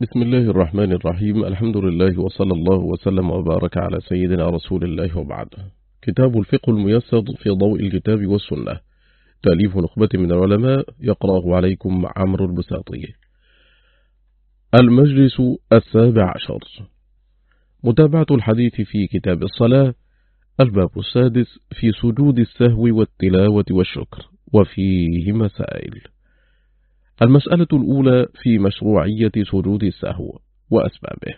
بسم الله الرحمن الرحيم الحمد لله وصلى الله وسلم وبارك على سيدنا رسول الله وبعد كتاب الفقه الميسر في ضوء الكتاب والسنة تأليف نخبة من العلماء يقرأه عليكم عمرو البساطي المجلس السابع عشر متابعة الحديث في كتاب الصلاة الباب السادس في سجود السهو والتلاوة والشكر وفيه مسائل المسألة الأولى في مشروعية سجود السهو وأسبابه.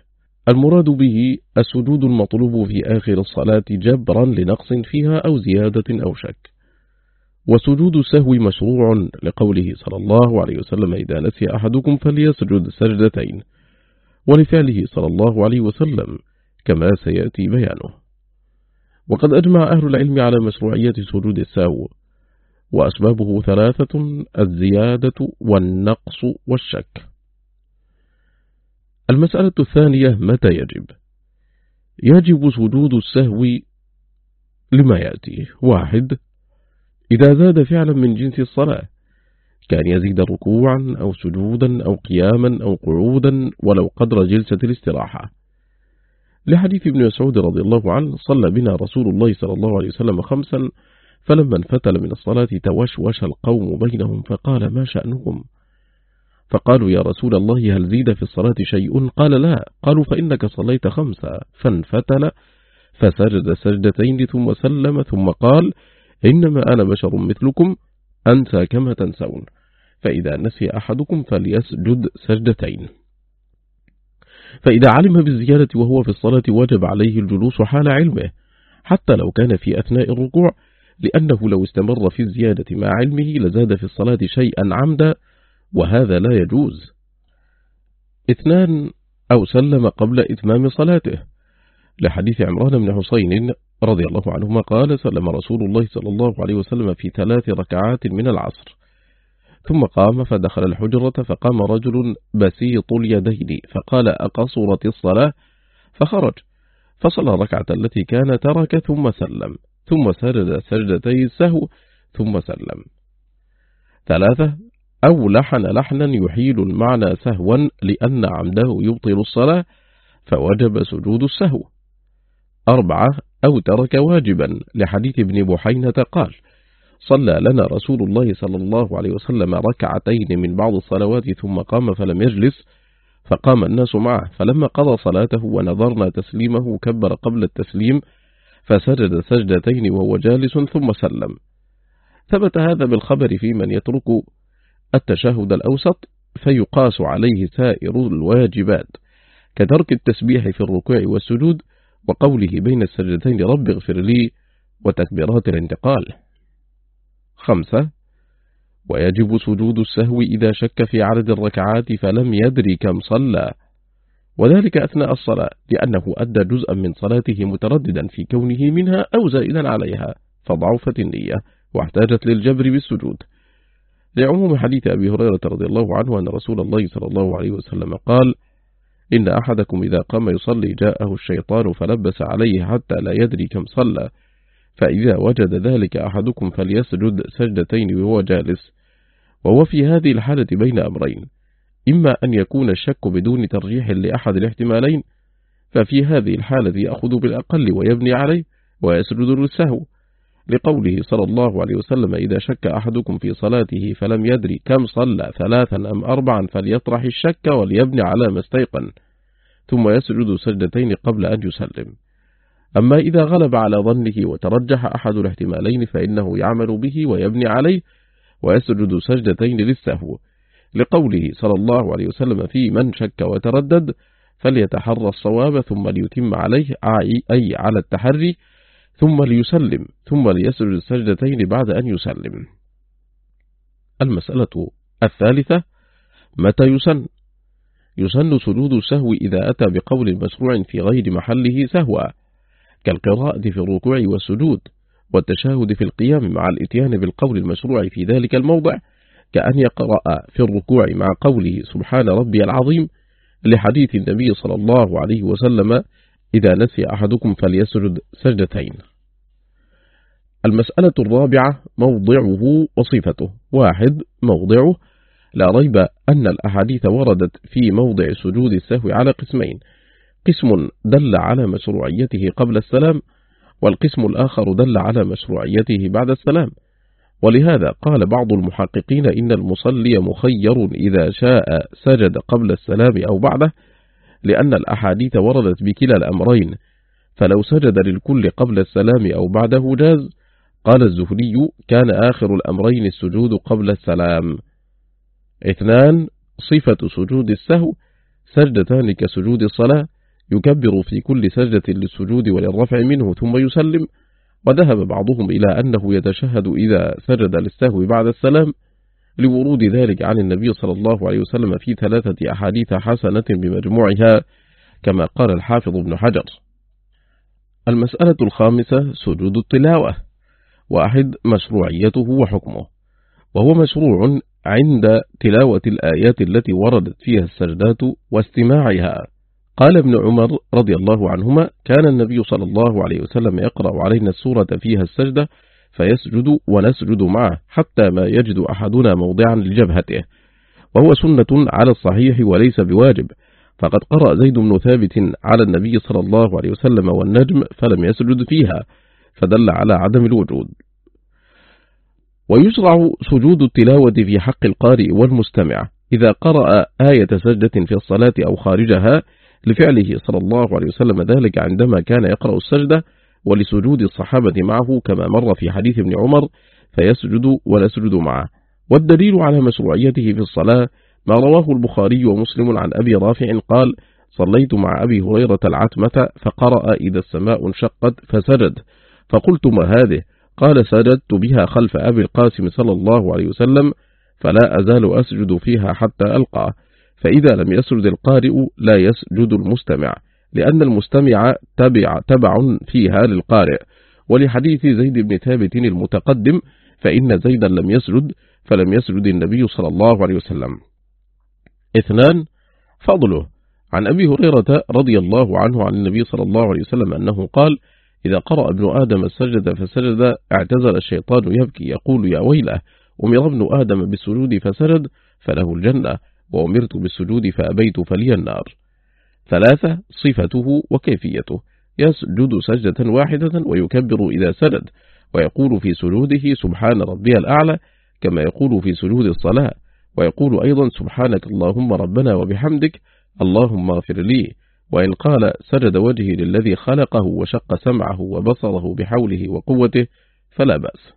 المراد به السجود المطلوب في آخر الصلاة جبرا لنقص فيها أو زيادة أو شك. وسجود السهو مشروع لقوله صلى الله عليه وسلم إذا نسي أحدكم فليسجد سجدتين. ولفعله صلى الله عليه وسلم كما سيأتي بيانه. وقد أجمع أهل العلم على مشروعية سجود السهو وأسبابه ثلاثة الزيادة والنقص والشك. المسألة الثانية متى يجب؟ يجب سجود السهو لما يأتي. واحد إذا زاد فعلا من جنس الصلاة كان يزيد ركوعا أو سجودا أو قياما أو قعودا ولو قدر جلسة الاستراحة. لحديث ابن مسعود رضي الله عنه صلى بنا رسول الله صلى الله عليه وسلم خمسا فلما انفتل من الصلاة توشوش القوم بينهم فقال ما شأنهم فقالوا يا رسول الله هل زيد في الصلاة شيء؟ قال لا. قالوا فإنك صليت خمسة. فانفتل فسجد سجدتين ثم سلم ثم قال إنما أنا بشر مثلكم أنسى كما تنسون. فإذا نسي أحدكم فليسجد سجدتين. فإذا علم بالزيادة وهو في الصلاة وجب عليه الجلوس حال علمه. حتى لو كان في أثناء الركوع لأنه لو استمر في الزيادة مع علمه لزاد في الصلاة شيئا عمدا وهذا لا يجوز. اثنان أو سلم قبل إتمام صلاته. لحديث عمران بن حسين رضي الله عنهما قال سلم رسول الله صلى الله عليه وسلم في ثلاث ركعات من العصر. ثم قام فدخل الحجرة فقام رجل بسيط اليدين فقال أقصرت الصلاة؟ فخرج. فصلى الركعة التي كان ترك ثم سلم. ثم سجد سجدتي السهو ثم سلم. ثلاثة أو لحن لحنا يحيل المعنى سهوا لأن عمده يبطل الصلاة فوجب سجود السهو. أربعة أو ترك واجبا لحديث ابن بحينة قال صلى لنا رسول الله صلى الله عليه وسلم ركعتين من بعض الصلوات ثم قام فلم يجلس فقام الناس معه. فلما قضى صلاته ونظرنا تسليمه كبر قبل التسليم فسجد سجدتين وهو جالس ثم سلم. ثبت هذا بالخبر في من يترك التشهد الأوسط فيقاس عليه سائر الواجبات كترك التسبيح في الركوع والسجود وقوله بين السجدتين رب اغفر لي وتكبيرات الانتقال خمسة ويجب سجود السهو إذا شك في عدد الركعات فلم يدري كم صلى. وذلك أثناء الصلاة لأنه أدى جزءا من صلاته مترددا في كونه منها أو زائدا عليها فضعفت النية واحتاجت للجبر بالسجود. لعموم حديث أبي هريرة رضي الله عنه أن رسول الله صلى الله عليه وسلم قال إن أحدكم إذا قام يصلي جاءه الشيطان فلبس عليه حتى لا يدري كم صلى فإذا وجد ذلك أحدكم فليسجد سجدتين وهو جالس. وهو في هذه الحالة بين أمرين إما أن يكون الشك بدون ترجيح لأحد الاحتمالين ففي هذه الحالة يأخذ بالأقل ويبني عليه ويسجد للسهو لقوله صلى الله عليه وسلم إذا شك أحدكم في صلاته فلم يدري كم صلى ثلاثا أم أربعا فليطرح الشك وليبني على ما استيقن ثم يسجد سجدتين قبل أن يسلم. أما إذا غلب على ظنه وترجح أحد الاحتمالين فإنه يعمل به ويبني عليه ويسجد سجدتين للسهو. لقوله صلى الله عليه وسلم في من شك وتردد فليتحرى الصواب ثم ليتم عليه أي على التحري ثم ليسلم ثم ليسجد السجدتين بعد أن يسلم. المسألة الثالثة متى يسن؟ يسن سجود السهو إذا أتى بقول مشروع في غير محله سهوا كالقراءة في الركوع والسجود والتشاهد في القيام مع الإتيان بالقول المشروع في ذلك الموضع. كأن يقرأ في الركوع مع قوله سبحان ربي العظيم لحديث النبي صلى الله عليه وسلم إذا نسي أحدكم فليسجد سجدتين. المسألة الرابعة موضعه وصفته. واحد موضعه. لا ريب أن الأحاديث وردت في موضع سجود السهو على قسمين. قسم دل على مشروعيته قبل السلام والقسم الآخر دل على مشروعيته بعد السلام. ولهذا قال بعض المحققين إن المصلي مخير إذا شاء سجد قبل السلام أو بعده لأن الأحاديث وردت بكلا الأمرين. فلو سجد للكل قبل السلام أو بعده جاز. قال الزهري كان آخر الأمرين السجود قبل السلام. اثنان صفة سجود السهو سجدتان كسجود الصلاة. يكبر في كل سجدة للسجود وللرفع منه ثم يسلم. وذهب بعضهم إلى أنه يتشهد إذا سجد للسهو بعد السلام لورود ذلك عن النبي صلى الله عليه وسلم في ثلاثة أحاديث حسنة بمجموعها كما قال الحافظ ابن حجر. المسألة الخامسة سجود التلاوة واحد مشروعيته وحكمه. وهو مشروع عند تلاوة الآيات التي وردت فيها السجدات واستماعها. قال ابن عمر رضي الله عنهما كان النبي صلى الله عليه وسلم يقرأ علينا السورة فيها السجدة فيسجد ونسجد معه حتى ما يجد أحدنا موضعا لجبهته وهو سنة على الصحيح وليس بواجب. فقد قرأ زيد بن ثابت على النبي صلى الله عليه وسلم والنجم فلم يسجد فيها فدل على عدم الوجود. ويشرع سجود التلاوة في حق القارئ والمستمع. إذا قرأ آية سجدة في الصلاة أو خارجها لفعله صلى الله عليه وسلم ذلك عندما كان يقرأ السجدة ولسجود الصحابة معه كما مر في حديث ابن عمر فيسجد ونسجد معه. والدليل على مشروعيته في الصلاة ما رواه البخاري ومسلم عن أبي رافع قال صليت مع أبي هريرة العتمة فقرأ إذا السماء انشقت فسجد. فقلت ما هذه؟ قال سجدت بها خلف أبي القاسم صلى الله عليه وسلم فلا أزال أسجد فيها حتى ألقى. فإذا لم يسجد القارئ لا يسجد المستمع لأن المستمع تبع, تبع فيها للقارئ. ولحديث زيد بن ثابت المتقدم فإن زيدا لم يسجد فلم يسجد النبي صلى الله عليه وسلم. اثنان فضله. عن أبي هريرة رضي الله عنه عن النبي صلى الله عليه وسلم أنه قال إذا قرأ ابن آدم السجد فسجد اعتزل الشيطان يبكي يقول يا ويله أمر ابن آدم بالسجود فسجد فله الجنة. وأمرت بالسجود فأبيت فلي النار. ثلاثة صفته وكيفيته. يسجد سجدة واحدة ويكبر إذا سجد ويقول في سجوده سبحان ربي الأعلى كما يقول في سجود الصلاة. ويقول أيضا سبحانك اللهم ربنا وبحمدك اللهم اغفر لي. وإن قال سجد وجهي للذي خلقه وشق سمعه وبصره بحوله وقوته فلا بأس.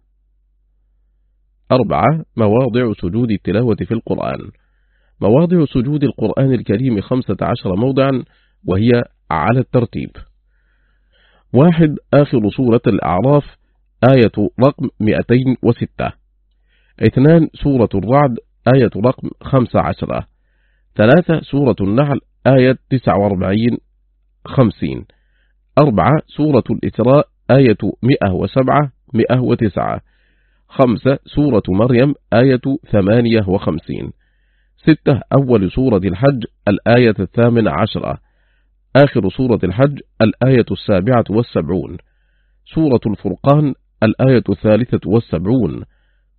أربعة مواضع سجود التلاوة في القرآن. مواضع سجود القرآن الكريم خمسة عشر موضعا وهي على الترتيب. واحد آخر سورة الأعراف آية رقم 206 اثنان سورة الرعد آية رقم 15 ثلاثة سورة النحل آية 49 50 أربعة سورة الإسراء آية 107 109 خمسة سورة مريم آية 58 ستة أول سورة الحج الآية الثامنة عشرة. آخر سورة الحج الآية السابعة والسبعون. سورة الفرقان الآية الثالثة والسبعون.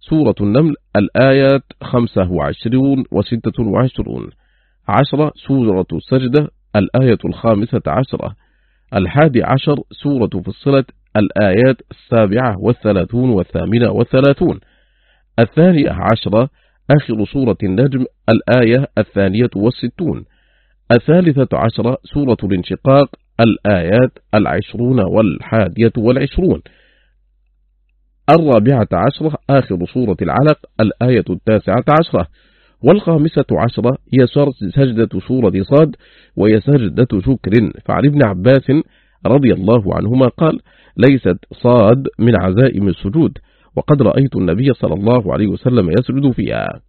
سورة النمل الآيات خمسة وعشرون وستة وعشرون. عشرة سورة السجدة الآية الخامسة عشرة. الحادي عشر سورة فصلة الآيات السابعة والثلاثون والثامنة والثلاثون. الثانية عشرة آخر سورة النجم الآية الثانية والستون. الثالثة عشرة سورة الانشقاق الآيات العشرون والحادية والعشرون. الرابعة عشرة آخر سورة العلق الآية التاسعة عشرة. والخامسة عشرة هي سجدة سورة صاد وهي سجدة شكر. فعن ابن عباس رضي الله عنهما قال ليست صاد من عزائم السجود. وقد رأيت النبي صلى الله عليه وسلم يسجد فيها.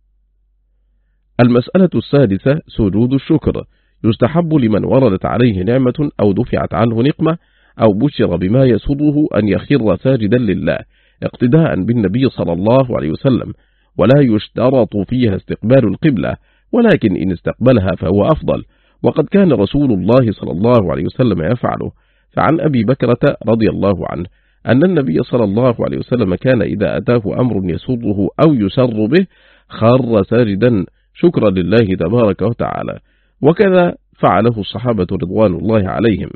المسألة السادسة سجود الشكر. يستحب لمن وردت عليه نعمة أو دفعت عنه نقمة أو بشر بما يسره أن يخر ساجدا لله اقتداء بالنبي صلى الله عليه وسلم. ولا يشترط فيها استقبال القبلة ولكن إن استقبلها فهو أفضل. وقد كان رسول الله صلى الله عليه وسلم يفعله. فعن أبي بكرة رضي الله عنه أن النبي صلى الله عليه وسلم كان إذا أتاه أمر يسره أو يسر به خر ساجدا شكرا لله تبارك وتعالى. وكذا فعله الصحابة رضوان الله عليهم.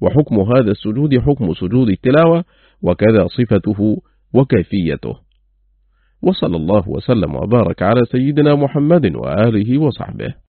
وحكم هذا السجود حكم سجود التلاوة وكذا صفته وكيفيته. وصلى الله وسلم وبارك على سيدنا محمد وآله وصحبه.